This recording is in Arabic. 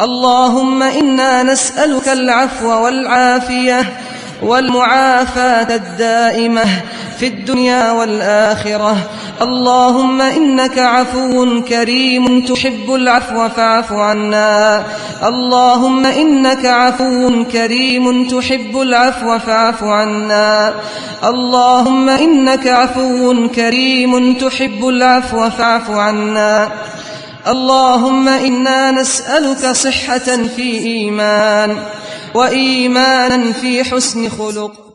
اللهم إنا نسألك العفو والعافية والمعافاة الدائمة في الدنيا والآخرة. اللهم إنك عفو كريم تحب العفو فاعف عنا. اللهم إنك عفو كريم تحب العفو فاعف عنا. اللهم إنك عفو كريم تحب العفو فاعف عنا. اللهم إنا نسألك صحة في إيمان وإيمانا في حسن خلق.